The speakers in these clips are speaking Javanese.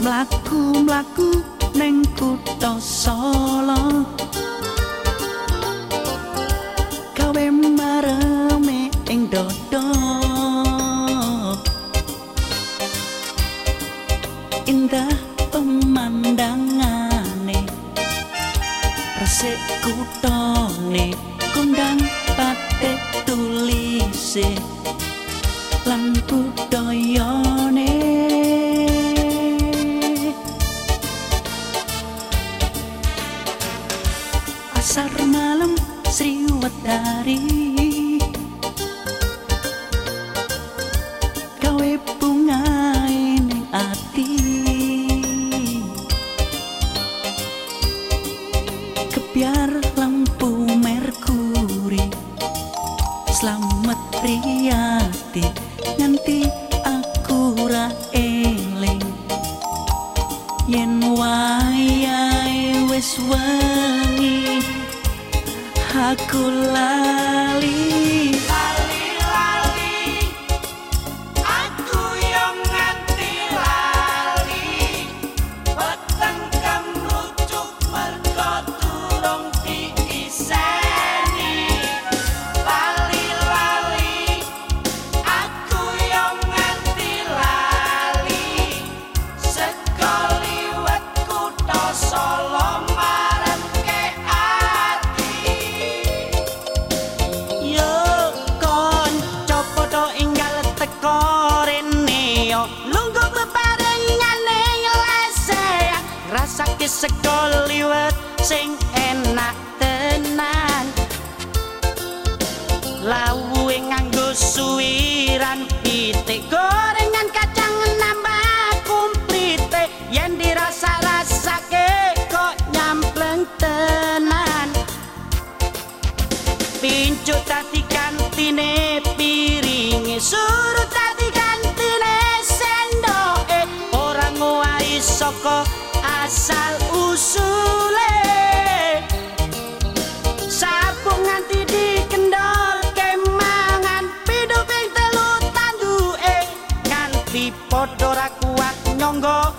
mlaku ning kutha Solo. Gawe mareme ing dodo indah pemandangane resik kutone kondang pate tulise. Lan budayane riyati nganti aku ra eling. Yen wayahe wis wengi aku lali rasake sekoliwet sing enak tenan. Lawuhe nganggo suwiran pitik gorengan kacang nambah kumplite yen dirasa-rasake kok nyampleng tenan. Pincu tadi kantine piringe suruh tadi kantine sendoke. Orang ngowahi saka asal usule. Sapu nganti dikendol kemangan. Pidu ping telu tanduke. Nganti padha ra kuat nyangga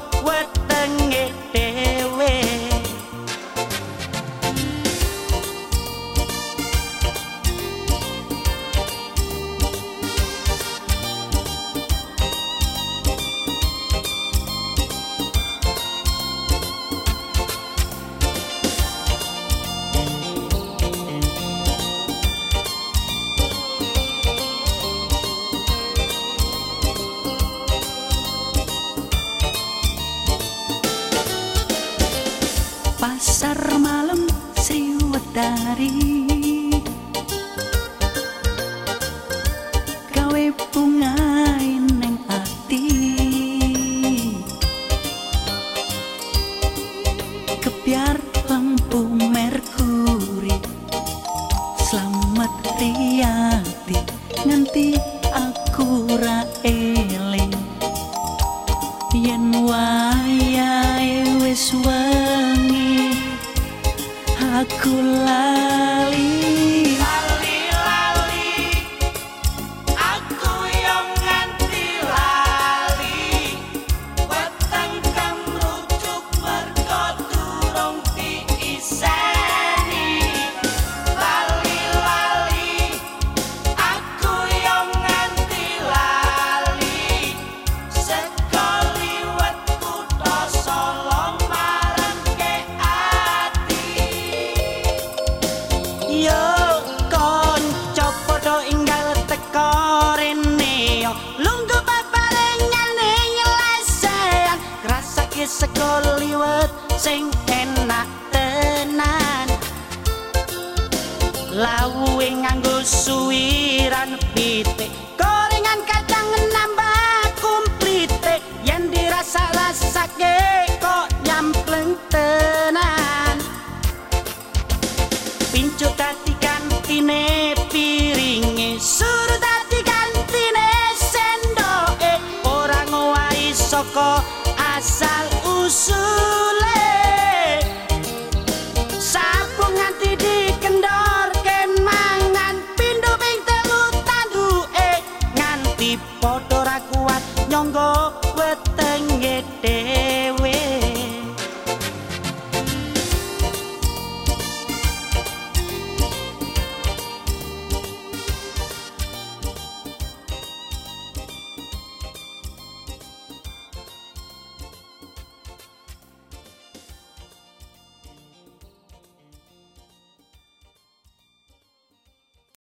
pasar malam Sriwedari. Gawe bunga ning ati. Kebiar lampu merkuri. Selamat riyati nganti aku ra aku lali sing enak tenan. Lawuhe nganggo suwiran pitik gorengan kacang nambah kumplite yen dirasa-rasake kok nyampleng tenan. Pincu tadi kantine piringe suruh tadi kantine sendoke. Ora ngowahi saka